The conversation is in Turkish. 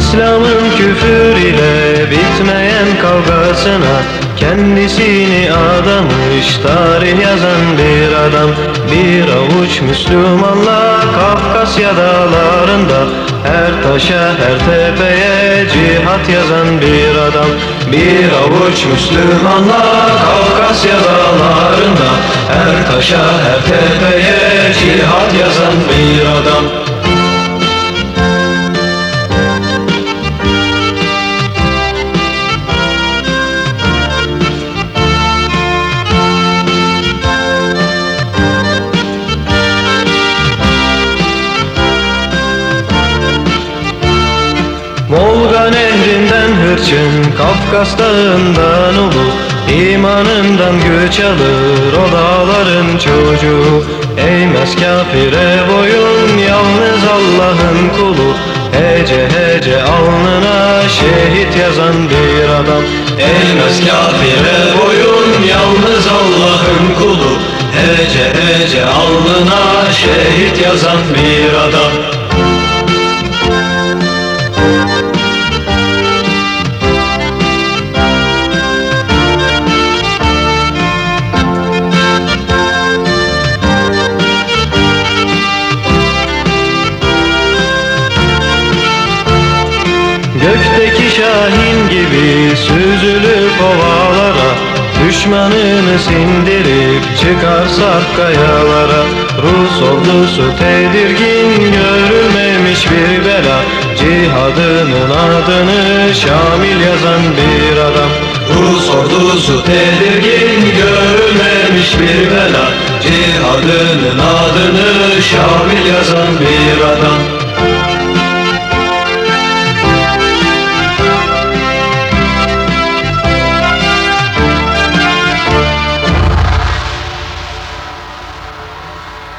İslam'ın küfür ile bitmeyen kavgasına Kendisini adamış tarih yazan bir adam. Bir avuç Müslümanla Kafkasya dağlarında Her taşa her tepeye cihat yazan bir adam. Bir avuç Müslümanla Kafkasya dağlarında Her taşa her tepeye cihat yazan bir adam Volga nehrinden hırçın, Kafkas dağından ulu İmanından güç alır o dağların çocuğu. Eğmez kafire boyun yalnız Allah'ın kulu. Hece hece alnına şehit yazan bir adam. Eğmez kafire boyun yalnız Allah'ın kulu. Hece hece alnına şehit yazan bir adam sindirip çıkar sarp kayalara Rus ordusu tedirgin görülmemiş bir bela. Cihadının adını Şamil yazan bir adam. Rus ordusu tedirgin görülmemiş bir bela. Cihadının adını Şamil yazan bir adam